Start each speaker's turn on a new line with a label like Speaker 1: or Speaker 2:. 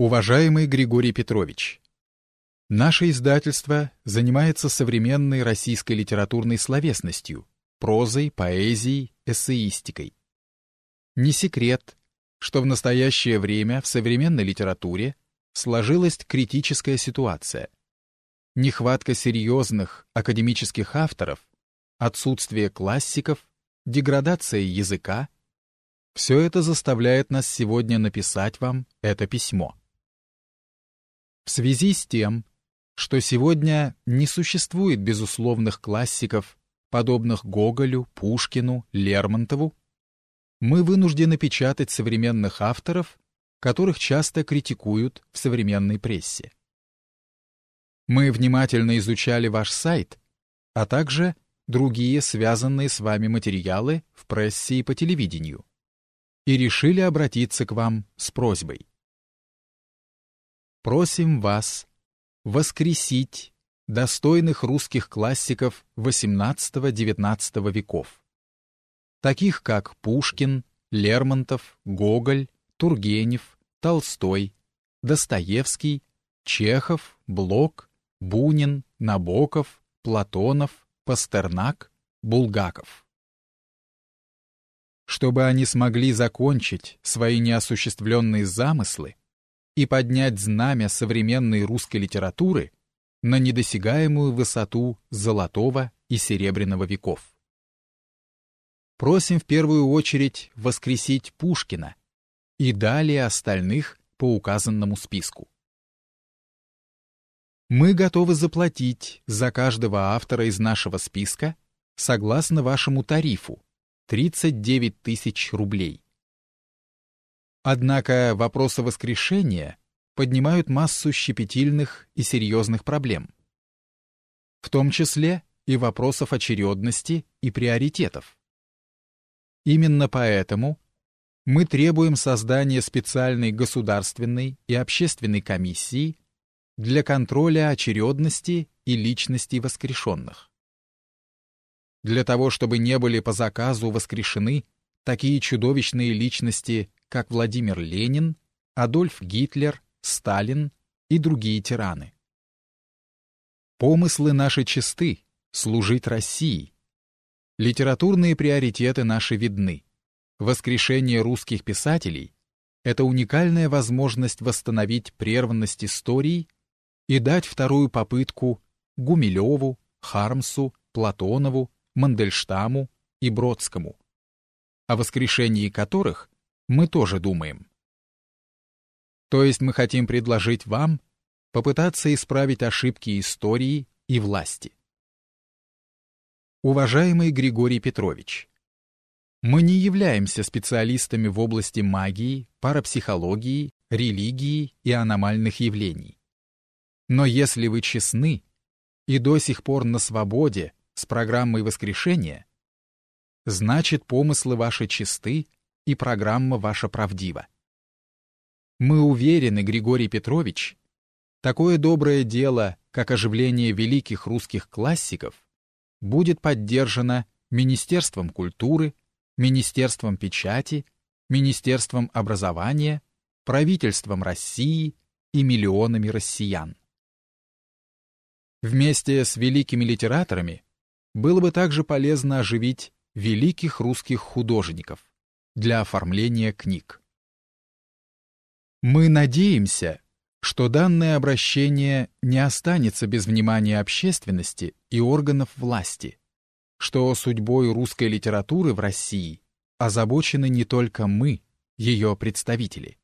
Speaker 1: Уважаемый Григорий Петрович, наше издательство занимается современной российской литературной словесностью, прозой, поэзией, эссеистикой. Не секрет, что в настоящее время в современной литературе сложилась критическая ситуация. Нехватка серьезных академических авторов, отсутствие классиков, деградация языка — все это заставляет нас сегодня написать вам это письмо. В связи с тем, что сегодня не существует безусловных классиков, подобных Гоголю, Пушкину, Лермонтову, мы вынуждены печатать современных авторов, которых часто критикуют в современной прессе. Мы внимательно изучали ваш сайт, а также другие связанные с вами материалы в прессе и по телевидению, и решили обратиться к вам с просьбой. Просим вас воскресить достойных русских классиков XVIII-XIX веков, таких как Пушкин, Лермонтов, Гоголь, Тургенев, Толстой, Достоевский, Чехов, Блок, Бунин, Набоков, Платонов, Пастернак, Булгаков. Чтобы они смогли закончить свои неосуществленные замыслы и поднять знамя современной русской литературы на недосягаемую высоту золотого и серебряного веков. Просим в первую очередь воскресить Пушкина и далее остальных по указанному списку. Мы готовы заплатить за каждого автора из нашего списка согласно вашему тарифу 39 тысяч рублей. Однако вопросы воскрешения поднимают массу щепетильных и серьезных проблем, в том числе и вопросов очередности и приоритетов. Именно поэтому мы требуем создания специальной государственной и общественной комиссии для контроля очередности и личности воскрешенных. Для того, чтобы не были по заказу воскрешены такие чудовищные личности, как Владимир Ленин, Адольф Гитлер, Сталин и другие тираны. Помыслы наши чисты — служить России. Литературные приоритеты наши видны. Воскрешение русских писателей — это уникальная возможность восстановить прерванность истории и дать вторую попытку Гумилеву, Хармсу, Платонову, Мандельштаму и Бродскому, о воскрешении которых мы тоже думаем. То есть мы хотим предложить вам попытаться исправить ошибки истории и власти. Уважаемый Григорий Петрович, мы не являемся специалистами в области магии, парапсихологии, религии и аномальных явлений. Но если вы честны и до сих пор на свободе с программой воскрешения, значит помыслы ваши чисты и программа ваша правдива. Мы уверены, Григорий Петрович, такое доброе дело, как оживление великих русских классиков, будет поддержано Министерством культуры, Министерством печати, Министерством образования, правительством России и миллионами россиян. Вместе с великими литераторами было бы также полезно оживить великих русских художников для оформления книг. Мы надеемся, что данное обращение не останется без внимания общественности и органов власти, что судьбой русской литературы в России озабочены не только мы, ее представители.